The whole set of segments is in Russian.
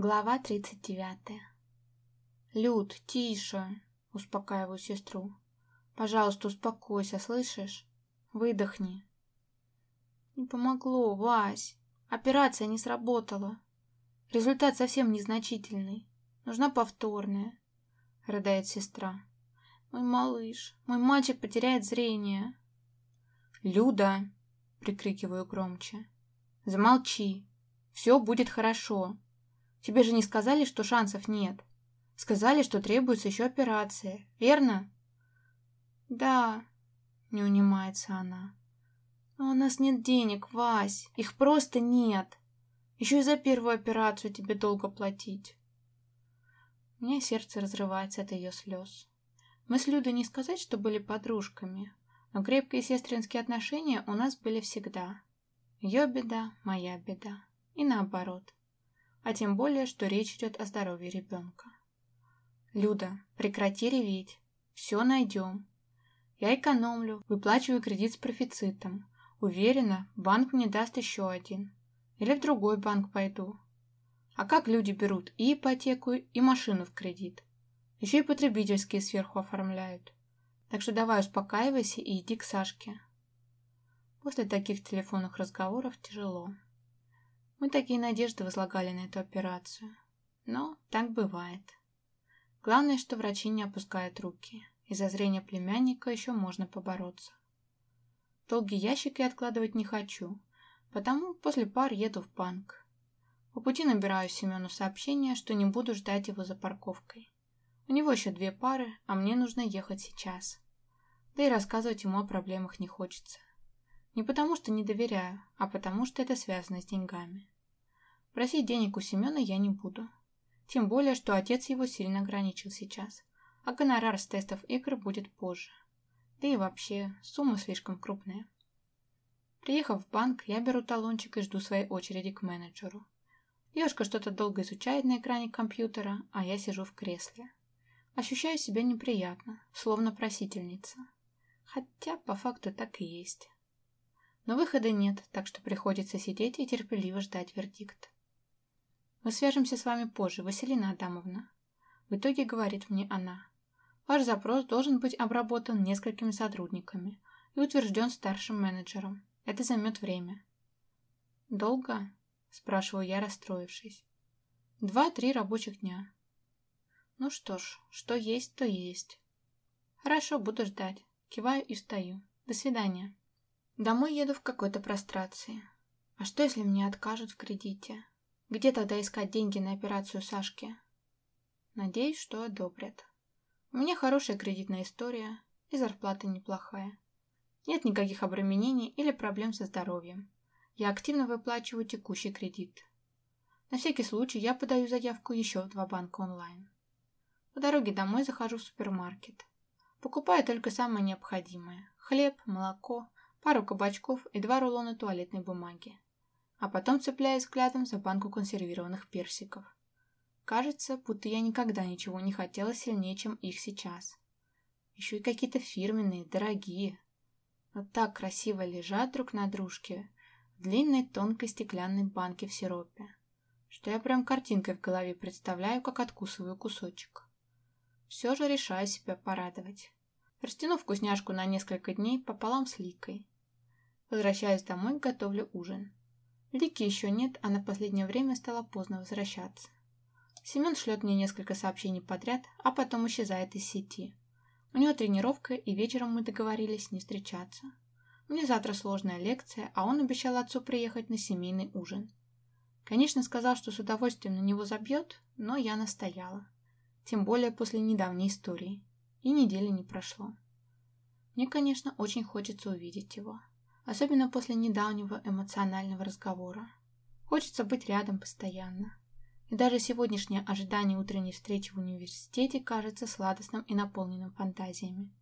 Глава 39. «Люд, тише!» — успокаиваю сестру. «Пожалуйста, успокойся, слышишь? Выдохни». «Не помогло, Вась. Операция не сработала. Результат совсем незначительный. Нужна повторная», — рыдает сестра. «Мой малыш, мой мальчик потеряет зрение». «Люда!» — прикрикиваю громче. «Замолчи. Все будет хорошо». Тебе же не сказали, что шансов нет. Сказали, что требуется еще операция, верно? Да, не унимается она. Но у нас нет денег, Вась, их просто нет. Еще и за первую операцию тебе долго платить. У меня сердце разрывается от ее слез. Мы с Людой не сказать, что были подружками, но крепкие сестринские отношения у нас были всегда. Ее беда – моя беда. И наоборот а тем более, что речь идет о здоровье ребенка. «Люда, прекрати реветь. Все найдем. Я экономлю, выплачиваю кредит с профицитом. Уверена, банк мне даст еще один. Или в другой банк пойду. А как люди берут и ипотеку, и машину в кредит? Еще и потребительские сверху оформляют. Так что давай успокаивайся и иди к Сашке». После таких телефонных разговоров тяжело. Мы такие надежды возлагали на эту операцию. Но так бывает. Главное, что врачи не опускают руки. Из-за зрения племянника еще можно побороться. Долгий ящик я откладывать не хочу, потому после пар еду в банк. По пути набираю Семену сообщение, что не буду ждать его за парковкой. У него еще две пары, а мне нужно ехать сейчас. Да и рассказывать ему о проблемах не хочется. Не потому, что не доверяю, а потому, что это связано с деньгами. Просить денег у Семена я не буду. Тем более, что отец его сильно ограничил сейчас, а гонорар с тестов игр будет позже. Да и вообще, сумма слишком крупная. Приехав в банк, я беру талончик и жду своей очереди к менеджеру. Девушка что-то долго изучает на экране компьютера, а я сижу в кресле. Ощущаю себя неприятно, словно просительница. Хотя по факту так и есть. Но выхода нет, так что приходится сидеть и терпеливо ждать вердикт. Мы свяжемся с вами позже, Василина Адамовна. В итоге говорит мне она. Ваш запрос должен быть обработан несколькими сотрудниками и утвержден старшим менеджером. Это займет время. Долго? Спрашиваю я, расстроившись. Два-три рабочих дня. Ну что ж, что есть, то есть. Хорошо, буду ждать. Киваю и встаю. До свидания. Домой еду в какой-то прострации. А что, если мне откажут в кредите? Где тогда искать деньги на операцию Сашки? Надеюсь, что одобрят. У меня хорошая кредитная история и зарплата неплохая. Нет никаких обременений или проблем со здоровьем. Я активно выплачиваю текущий кредит. На всякий случай я подаю заявку еще в два банка онлайн. По дороге домой захожу в супермаркет. Покупаю только самое необходимое – хлеб, молоко, пару кабачков и два рулона туалетной бумаги. А потом цепляюсь взглядом за банку консервированных персиков. Кажется, будто я никогда ничего не хотела сильнее, чем их сейчас. Еще и какие-то фирменные, дорогие. Но так красиво лежат друг на дружке в длинной тонкой стеклянной банке в сиропе, что я прям картинкой в голове представляю, как откусываю кусочек. Все же решаю себя порадовать. Растяну вкусняшку на несколько дней пополам с Ликой. Возвращаюсь домой, готовлю ужин. Лики еще нет, а на последнее время стало поздно возвращаться. Семен шлет мне несколько сообщений подряд, а потом исчезает из сети. У него тренировка, и вечером мы договорились не встречаться. Мне завтра сложная лекция, а он обещал отцу приехать на семейный ужин. Конечно, сказал, что с удовольствием на него забьет, но я настояла. Тем более после недавней истории и недели не прошло. Мне, конечно, очень хочется увидеть его, особенно после недавнего эмоционального разговора. Хочется быть рядом постоянно. И даже сегодняшнее ожидание утренней встречи в университете кажется сладостным и наполненным фантазиями.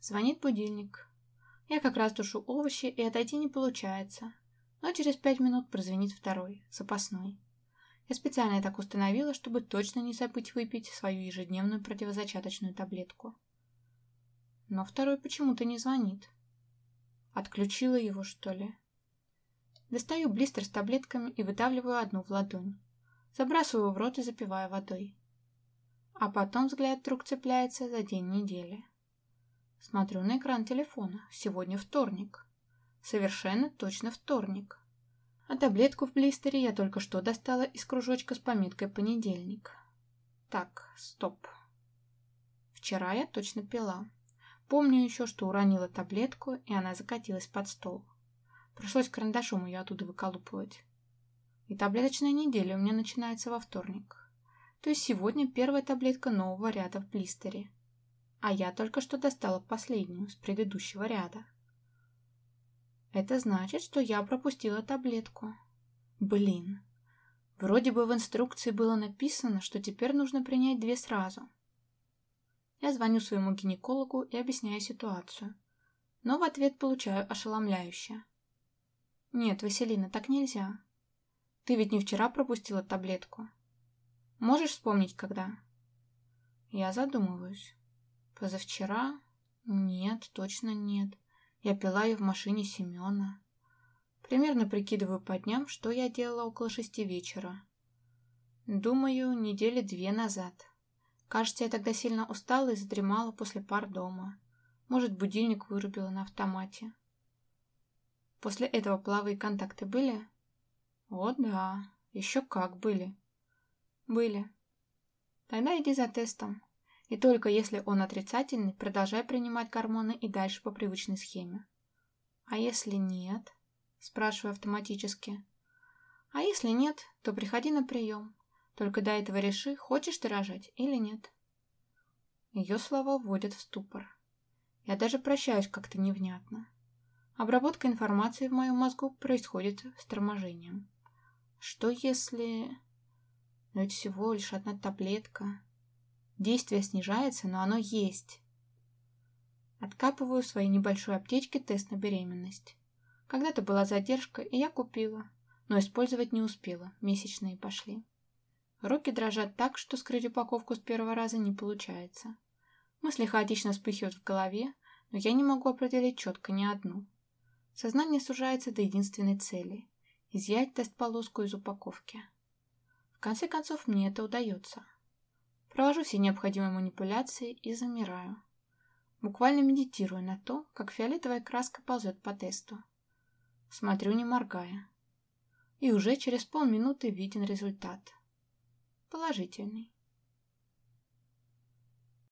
Звонит будильник. Я как раз тушу овощи, и отойти не получается. Но через пять минут прозвенит второй, запасной. Я специально так установила, чтобы точно не забыть выпить свою ежедневную противозачаточную таблетку. Но второй почему-то не звонит. Отключила его, что ли? Достаю блистер с таблетками и выдавливаю одну в ладонь. Забрасываю в рот и запиваю водой. А потом взгляд вдруг цепляется за день недели. Смотрю на экран телефона. Сегодня вторник. Совершенно точно вторник. А таблетку в блистере я только что достала из кружочка с пометкой «Понедельник». Так, стоп. Вчера я точно пила. Помню еще, что уронила таблетку, и она закатилась под стол. Пришлось карандашом ее оттуда выколупывать. И таблеточная неделя у меня начинается во вторник. То есть сегодня первая таблетка нового ряда в блистере. А я только что достала последнюю с предыдущего ряда. Это значит, что я пропустила таблетку. Блин. Вроде бы в инструкции было написано, что теперь нужно принять две сразу. Я звоню своему гинекологу и объясняю ситуацию. Но в ответ получаю ошеломляющее. «Нет, Василина, так нельзя. Ты ведь не вчера пропустила таблетку. Можешь вспомнить, когда?» Я задумываюсь. Позавчера? Нет, точно нет. Я пила ее в машине Семена. Примерно прикидываю по дням, что я делала около шести вечера. Думаю, недели две назад. Кажется, я тогда сильно устала и задремала после пар дома. Может, будильник вырубила на автомате. После этого половые контакты были? О, да, еще как были. Были. Тогда иди за тестом. И только если он отрицательный, продолжай принимать гормоны и дальше по привычной схеме. А если нет? Спрашиваю автоматически. А если нет, то приходи на прием. Только до этого реши, хочешь ты рожать или нет. Ее слова вводят в ступор. Я даже прощаюсь как-то невнятно. Обработка информации в моем мозгу происходит с торможением. Что если... Но ведь всего лишь одна таблетка. Действие снижается, но оно есть. Откапываю в своей небольшой аптечке тест на беременность. Когда-то была задержка, и я купила, но использовать не успела, месячные пошли. Руки дрожат так, что скрыть упаковку с первого раза не получается. Мысли хаотично вспыхивают в голове, но я не могу определить четко ни одну. Сознание сужается до единственной цели – изъять тест-полоску из упаковки. В конце концов, мне это удается. Провожу все необходимые манипуляции и замираю. Буквально медитирую на то, как фиолетовая краска ползет по тесту. Смотрю, не моргая. И уже через полминуты виден результат. Положительный.